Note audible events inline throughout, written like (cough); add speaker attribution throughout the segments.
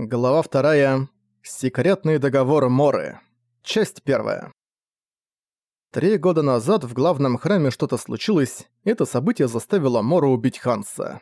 Speaker 1: Глава вторая. Секретный договор Моры. Часть первая. Три года назад в главном храме что-то случилось, это событие заставило Мору убить Ханса.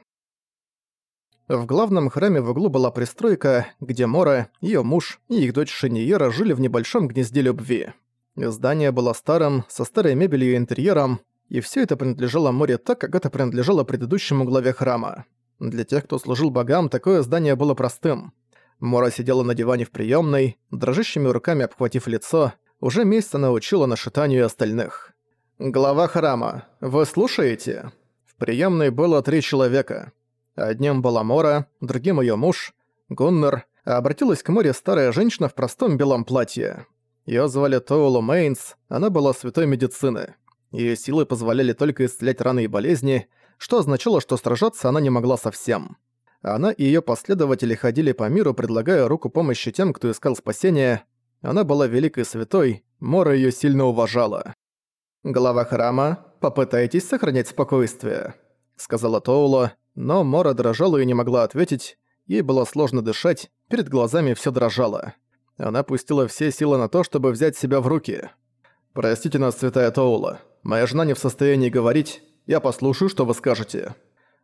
Speaker 1: В главном храме в углу была пристройка, где Мора, её муж и их дочь Шиньера жили в небольшом гнезде любви. Здание было старым, со старой мебелью и интерьером, и всё это принадлежало Море так, как это принадлежало предыдущему главе храма. Для тех, кто служил богам, такое здание было простым – Мора сидела на диване в приёмной, дрожащими руками обхватив лицо, уже месяц она учила нашитанию остальных. «Глава храма, вы слушаете?» В приёмной было три человека. Одним была Мора, другим её муж, Гуннер, а обратилась к Море старая женщина в простом белом платье. Её звали Тоулу Мейнс, она была святой медицины. Её силы позволяли только исцелять раны и болезни, что означало, что сражаться она не могла совсем. Она и её последователи ходили по миру, предлагая руку помощи тем, кто искал спасения. Она была великой святой, Мора её сильно уважала. «Глава храма, попытайтесь сохранять спокойствие», — сказала Тоула, но Мора дрожала и не могла ответить. Ей было сложно дышать, перед глазами всё дрожало. Она пустила все силы на то, чтобы взять себя в руки. «Простите нас, святая Тоула. Моя жена не в состоянии говорить. Я послушаю, что вы скажете».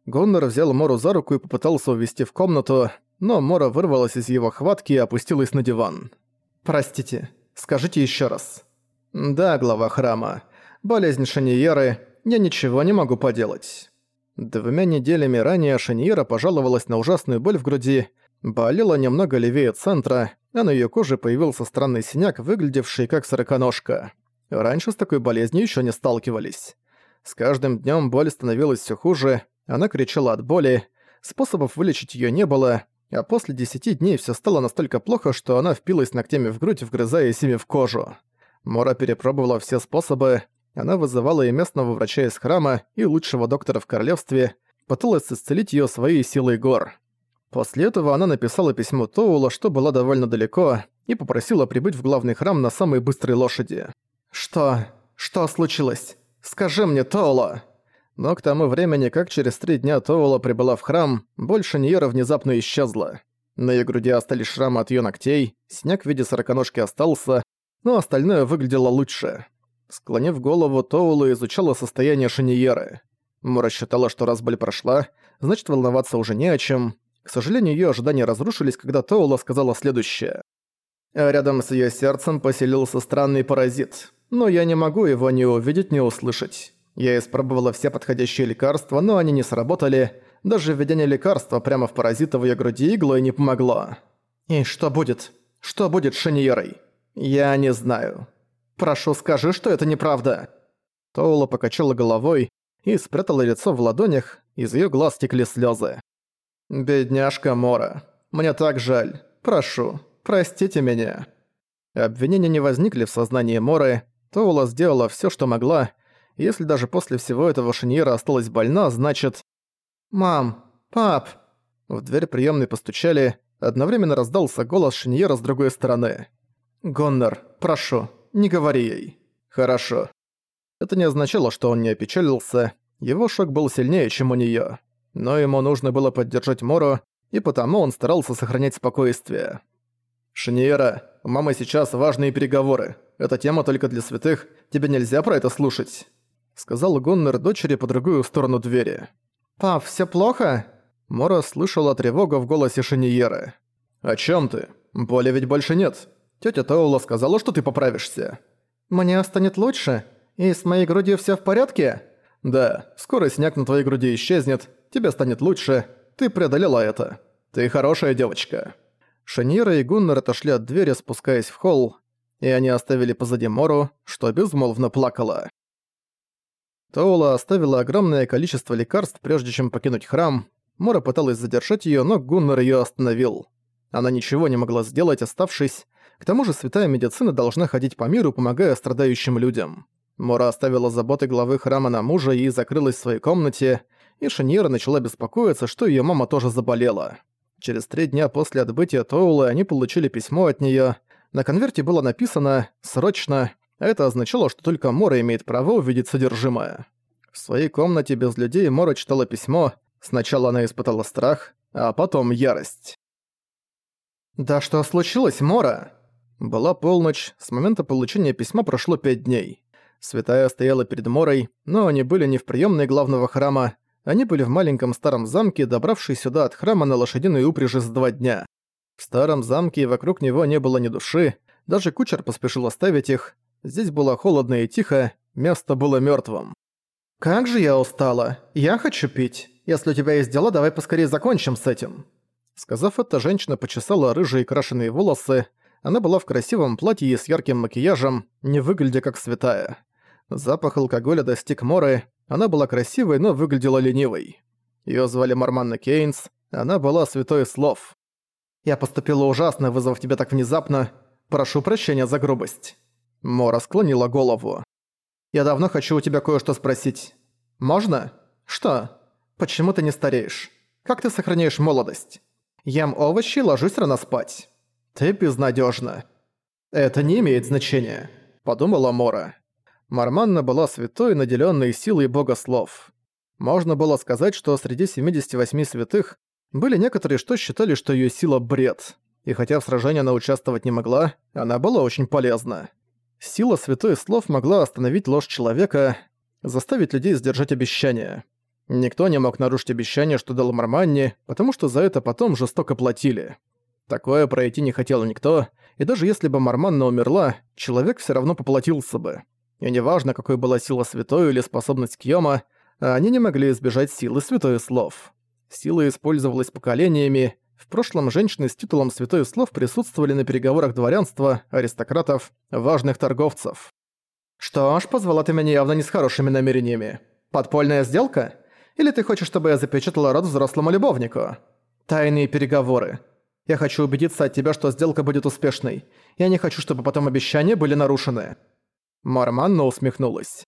Speaker 1: Гоннор взял Мору за руку и попытался увести в комнату, но Мора вырвалась из его хватки и опустилась на диван. «Простите, скажите еще раз». «Да, глава храма. Болезнь Шаниеры. Я ничего не могу поделать». Двумя неделями ранее Шаниера пожаловалась на ужасную боль в груди, болела немного левее центра, а на её коже появился странный синяк, выглядевший как сороконожка. Раньше с такой болезнью ещё не сталкивались. С каждым днём боль становилась всё хуже, она кричала от боли, способов вылечить её не было, а после десяти дней всё стало настолько плохо, что она впилась ногтями в грудь, вгрызаясь ими в кожу. Мора перепробовала все способы, она вызывала и местного врача из храма, и лучшего доктора в королевстве, пыталась исцелить её своей силой гор. После этого она написала письмо Тоула, что была довольно далеко, и попросила прибыть в главный храм на самой быстрой лошади. «Что? Что случилось? Скажи мне, Тоула!» Но к тому времени, как через три дня Тоула прибыла в храм, больше Ниера внезапно исчезла. На её груди остались шрамы от её ногтей, снег в виде сороконожки остался, но остальное выглядело лучше. Склонив голову, Тоула изучала состояние Шиньеры. Мура считала, что раз боль прошла, значит волноваться уже не о чем. К сожалению, её ожидания разрушились, когда Тоула сказала следующее. «Рядом с её сердцем поселился странный паразит, но я не могу его ни увидеть, ни услышать. Я испробовала все подходящие лекарства, но они не сработали. Даже введение лекарства прямо в паразита в её груди иглой не помогло. И что будет? Что будет с Шиньерой? Я не знаю. Прошу, скажи, что это неправда. Тоула покачала головой и спрятала лицо в ладонях, из её глаз текли слёзы. «Бедняжка Мора, мне так жаль. Прошу, простите меня». Обвинения не возникли в сознании Моры, Тоула сделала всё, что могла, если даже после всего этого Шиньера осталась больна, значит... «Мам! Пап!» В дверь приемной постучали, одновременно раздался голос Шиньера с другой стороны. «Гоннер, прошу, не говори ей». «Хорошо». Это не означало, что он не опечалился, его шок был сильнее, чем у неё. Но ему нужно было поддержать Мору, и потому он старался сохранять спокойствие. «Шиньера, у мамы сейчас важные переговоры. Эта тема только для святых, тебе нельзя про это слушать». — сказал Гоннер дочери по другую сторону двери. «Пап, всё плохо?» Мора слышала тревогу в голосе Шиньеры. «О чём ты? Боли ведь больше нет. Тётя Тоула сказала, что ты поправишься». «Мне станет лучше? И с моей грудью всё в порядке?» «Да, скоро синяк на твоей груди исчезнет, тебе станет лучше, ты преодолела это. Ты хорошая девочка». Шиньера и Гуннер отошли от двери, спускаясь в холл, и они оставили позади Мору, что безмолвно плакала. Тоула оставила огромное количество лекарств, прежде чем покинуть храм. Мора пыталась задержать её, но Гуннар её остановил. Она ничего не могла сделать, оставшись. К тому же святая медицина должна ходить по миру, помогая страдающим людям. Мора оставила заботы главы храма на мужа и закрылась в своей комнате, и Шиньера начала беспокоиться, что её мама тоже заболела. Через три дня после отбытия Тоулы они получили письмо от неё. На конверте было написано «Срочно, это означало, что только Мора имеет право увидеть содержимое. В своей комнате без людей Мора читала письмо. Сначала она испытала страх, а потом ярость. «Да что случилось, Мора?» Была полночь, с момента получения письма прошло пять дней. Святая стояла перед Морой, но они были не в приемной главного храма, они были в маленьком старом замке, добравшись сюда от храма на лошадиной упряжи за два дня. В старом замке вокруг него не было ни души, даже кучер поспешил оставить их. Здесь было холодно и тихо, место было мертвым. «Как же я устала! Я хочу пить! Если у тебя есть дела, давай поскорее закончим с этим!» Сказав это, женщина почесала рыжие крашеные волосы. Она была в красивом платье и с ярким макияжем, не выглядя как святая. Запах алкоголя достиг Моры, она была красивой, но выглядела ленивой. Её звали Марманна Кейнс, она была святой слов. «Я поступила ужасно, вызвав тебя так внезапно. Прошу прощения за грубость». Мора склонила голову. «Я давно хочу у тебя кое-что спросить. Можно? Что? Почему ты не стареешь? Как ты сохраняешь молодость? Ем овощи и ложусь рано спать. Ты безнадежна. «Это не имеет значения», — подумала Мора. Марманна была святой, наделенной силой бога слов. Можно было сказать, что среди 78 святых были некоторые, что считали, что ее сила – бред. И хотя в сражении она участвовать не могла, она была очень полезна. Сила святой слов могла остановить ложь человека, заставить людей сдержать обещания. Никто не мог нарушить обещание, что дал Марманне, потому что за это потом жестоко платили. Такое пройти не хотел никто, и даже если бы Марманна умерла, человек все равно поплатился бы. И неважно, какой была сила святой или способность Кьёма, они не могли избежать силы святой слов. Сила использовалась поколениями. В прошлом женщины с титулом святой слов присутствовали на переговорах дворянства, аристократов, важных торговцев. «Что ж, позвала ты меня явно не с хорошими намерениями. Подпольная сделка? Или ты хочешь, чтобы я запечатала рот взрослому любовнику? Тайные переговоры. Я хочу убедиться от тебя, что сделка будет успешной. Я не хочу, чтобы потом обещания были нарушены». Марманна усмехнулась.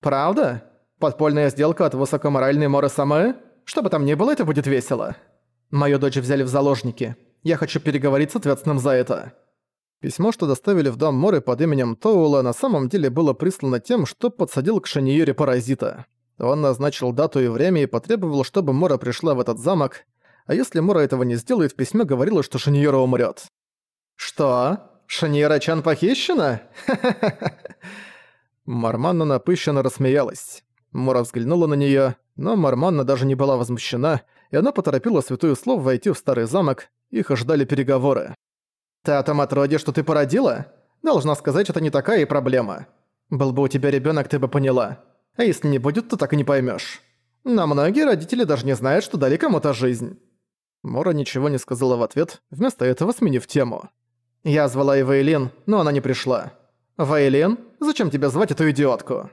Speaker 1: «Правда? Подпольная сделка от высокоморальной Моры Самэ? Что бы там ни было, это будет весело. Мою дочь взяли в заложники. Я хочу переговорить с ответственным за это». Письмо, что доставили в дом Моры под именем Тоула, на самом деле было прислано тем, что подсадил к Шаниюре паразита. Он назначил дату и время и потребовал, чтобы Мора пришла в этот замок, а если Мора этого не сделает, в письме говорилось, что Шаниюра умрет. «Что?» Шаньера-чан похищена? (laughs) Марманна напыщенно рассмеялась. Мора взглянула на неё, но Марманна даже не была возмущена, и она поторопила святую слов войти в старый замок, их ожидали переговоры. «Ты о том отроде, что ты породила? Должна сказать, это не такая и проблема. Был бы у тебя ребёнок, ты бы поняла. А если не будет, то так и не поймёшь. Но многие родители даже не знают, что дали кому-то жизнь». Мора ничего не сказала в ответ, вместо этого сменив тему. Я звала и Вейлин, но она не пришла. Вейлин, зачем тебе звать эту идиотку?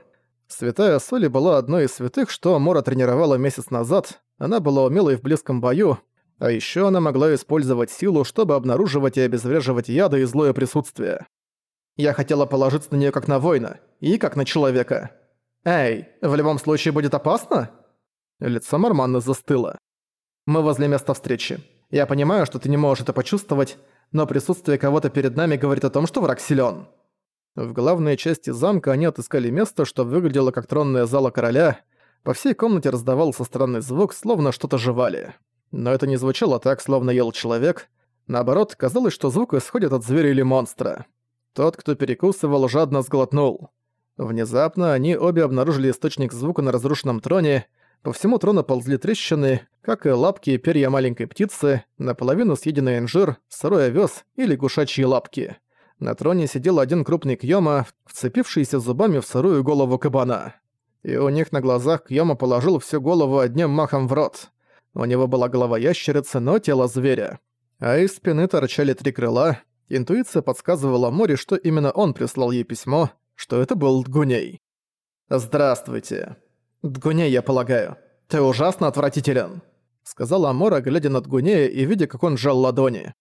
Speaker 1: Святая Соли была одной из святых, что Мора тренировала месяц назад. Она была умелой в близком бою, а еще она могла использовать силу, чтобы обнаруживать и обезвреживать яды и злое присутствие. Я хотела положиться на нее как на воина, и как на человека. «Эй, в любом случае будет опасно?» Лицо Марманны застыло. «Мы возле места встречи. Я понимаю, что ты не можешь это почувствовать, но присутствие кого-то перед нами говорит о том, что враг силен. В главной части замка они отыскали место, что выглядело как тронная зала короля. По всей комнате раздавался странный звук, словно что-то жевали. Но это не звучало так, словно ел человек. Наоборот, казалось, что звук исходит от зверя или монстра. Тот, кто перекусывал, жадно сглотнул. Внезапно они обе обнаружили источник звука на разрушенном троне, по всему трону ползли трещины, как и лапки и перья маленькой птицы, наполовину съеденный инжир, сырой овес и лягушачьи лапки. На троне сидел один крупный Кьёма, вцепившийся зубами в сырую голову кабана. И у них на глазах Кьёма положил всю голову одним махом в рот. У него была голова ящерицы, но тело зверя. А из спины торчали три крыла. Интуиция подсказывала Море, что именно он прислал ей письмо, что это был Дгуней. «Здравствуйте», «Дгуней, я полагаю. Ты ужасно отвратителен», — сказала Амора, глядя на Дгунея и видя, как он сжал ладони.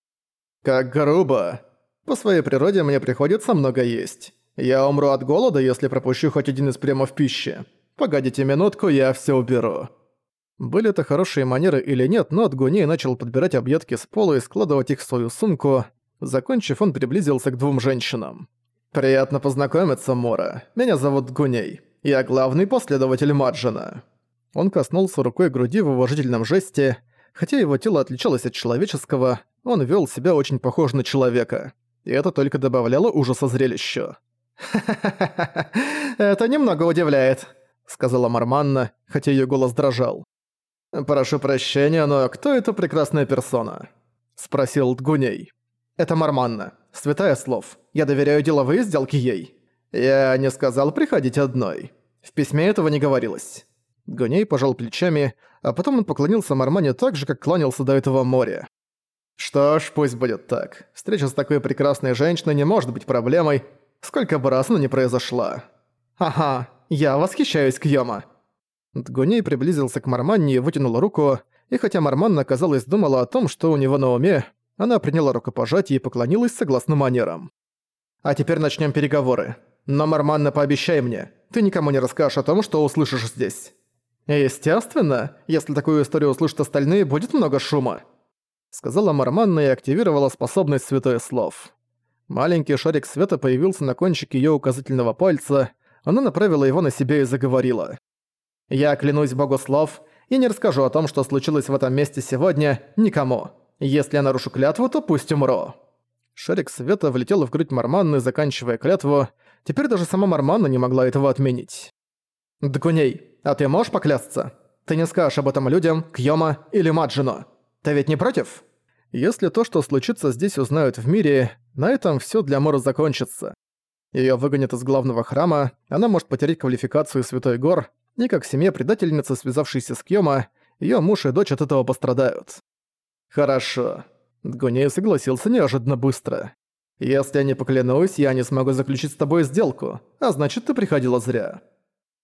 Speaker 1: «Как грубо. По своей природе мне приходится много есть. Я умру от голода, если пропущу хоть один из приемов пищи. Погодите минутку, я все уберу». Были это хорошие манеры или нет, но Дгуней начал подбирать объедки с пола и складывать их в свою сумку. Закончив, он приблизился к двум женщинам. «Приятно познакомиться, Мора. Меня зовут Дгуней. Я главный последователь Маджина». Он коснулся рукой груди в уважительном жесте, хотя его тело отличалось от человеческого, он вел себя очень похоже на человека. И это только добавляло ужаса зрелищу. «Ха-ха-ха, (laughs) это немного удивляет», — сказала Марманна, хотя ее голос дрожал. «Прошу прощения, но кто эта прекрасная персона?» — спросил Дгуней. «Это Марманна. Святая слов. Я доверяю деловые сделки ей. Я не сказал приходить одной. В письме этого не говорилось». Гуней пожал плечами, а потом он поклонился Мармане так же, как кланялся до этого моря. «Что ж, пусть будет так. Встреча с такой прекрасной женщиной не может быть проблемой, сколько бы раз она не произошла. Ага, я восхищаюсь Кьёма». Дгуней приблизился к Марманне и вытянул руку, и хотя Марманна, казалось, думала о том, что у него на уме, она приняла рукопожатие и поклонилась согласно манерам. «А теперь начнем переговоры. Но, Марманна, пообещай мне, ты никому не расскажешь о том, что услышишь здесь». «Естественно, если такую историю услышат остальные, будет много шума», сказала Марманна и активировала способность святой слов. Маленький шарик света появился на кончике её указательного пальца, она направила его на себя и заговорила. «Я клянусь богу слов и не расскажу о том, что случилось в этом месте сегодня, никому. Если я нарушу клятву, то пусть умру». Шарик света влетел в грудь Марманны, заканчивая клятву. Теперь даже сама Марманна не могла этого отменить. «Дгуней, а ты можешь поклясться? Ты не скажешь об этом людям, Кьёма или Маджино. Ты ведь не против?» Если то, что случится здесь, узнают в мире, на этом всё для Мора закончится. Её выгонят из главного храма, она может потерять квалификацию Святой Гор, и как семья предательницы, связавшейся с Кьёма, её муж и дочь от этого пострадают. «Хорошо». Дгуней согласился неожиданно быстро. «Если я не поклянусь, я не смогу заключить с тобой сделку, а значит, ты приходила зря».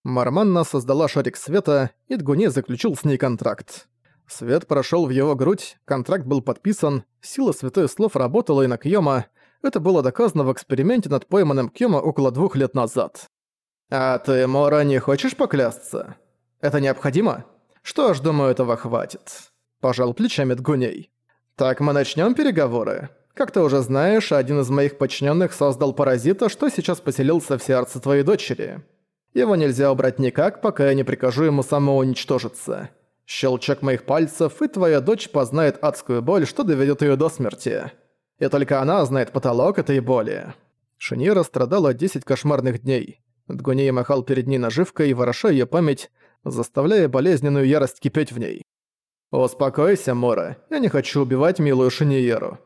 Speaker 1: Марманна создала шарик света, и Дгуней заключил с ней контракт. Свет прошел в его грудь, контракт был подписан, сила святой слов работала и на Кьёма. Это было доказано в эксперименте над пойманным Кьёма около двух лет назад. «А ты, Мора, не хочешь поклясться? Это необходимо? Что ж, думаю, этого хватит». Пожал плечами Дгуней. «Так мы начнем переговоры. Как ты уже знаешь, один из моих подчиненных создал паразита, что сейчас поселился в сердце твоей дочери. Его нельзя убрать никак, пока я не прикажу ему самоуничтожиться. Щелчок моих пальцев, и твоя дочь познает адскую боль, что доведет ее до смерти. И только она знает потолок этой боли. Шиньера страдала 10 кошмарных дней. Дгуней махал перед ней наживкой, вороша ее память, заставляя болезненную ярость кипеть в ней. «Успокойся, Мора, я не хочу убивать милую Шиньеру.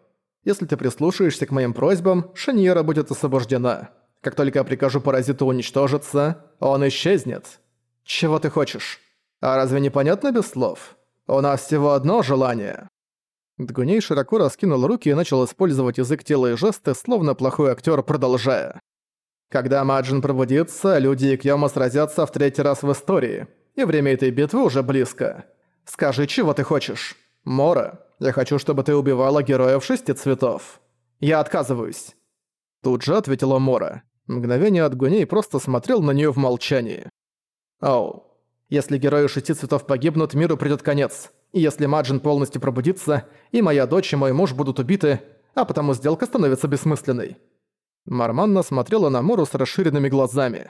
Speaker 1: Если ты прислушаешься к моим просьбам, Шиньера будет освобождена. Как только я прикажу паразиту уничтожиться, он исчезнет. Чего ты хочешь?» А разве не понятно без слов? У нас всего одно желание». Дгуней широко раскинул руки и начал использовать язык тела и жесты, словно плохой актер, продолжая. «Когда Маджин пробудится, люди и Кьяма сразятся в третий раз в истории, и время этой битвы уже близко. Скажи, чего ты хочешь? Мора, я хочу, чтобы ты убивала героев шести цветов. Я отказываюсь». Тут же ответила Мора. Мгновение от Гуней просто смотрел на нее в молчании. «Оу, если герои шести цветов погибнут, миру придёт конец. Если Маджин полностью пробудится, и моя дочь, и мой муж будут убиты, а потому сделка становится бессмысленной». Марманна смотрела на Мору с расширенными глазами.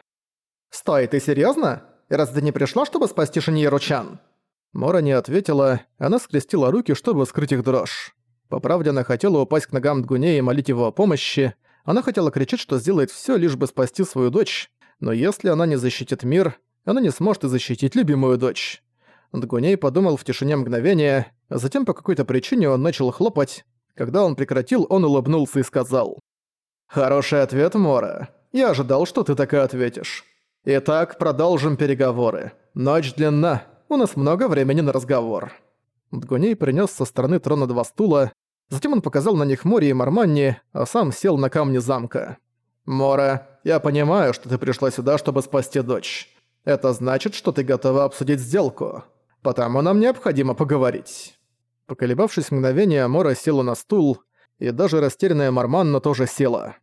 Speaker 1: «Стой, ты серьёзно? Раз ты не пришла, чтобы спасти Шиньеру Чан?» Мора не ответила, она скрестила руки, чтобы скрыть их дрожь. По правде, она хотела упасть к ногам Дгуне и молить его о помощи. Она хотела кричать, что сделает всё, лишь бы спасти свою дочь. Но если она не защитит мир, она не сможет и защитить любимую дочь. Дгуней подумал в тишине мгновения, а затем по какой-то причине он начал хлопать. Когда он прекратил, он улыбнулся и сказал. «Хороший ответ, Мора. Я ожидал, что ты так и ответишь. Итак, продолжим переговоры. Ночь длинна, у нас много времени на разговор». Дгуней принес со стороны трона два стула, затем он показал на них море и Марманни, а сам сел на камни замка. «Мора, я понимаю, что ты пришла сюда, чтобы спасти дочь. Это значит, что ты готова обсудить сделку. Потому нам необходимо поговорить». Поколебавшись мгновение, Мора села на стул, и даже растерянная Марманна тоже села.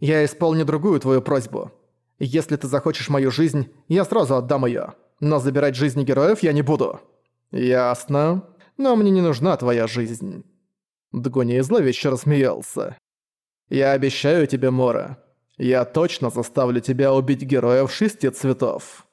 Speaker 1: «Я исполню другую твою просьбу. Если ты захочешь мою жизнь, я сразу отдам её. Но забирать жизни героев я не буду». «Ясно. Но мне не нужна твоя жизнь». Дгони зловеще рассмеялся. «Я обещаю тебе, Мора, я точно заставлю тебя убить героев шести цветов».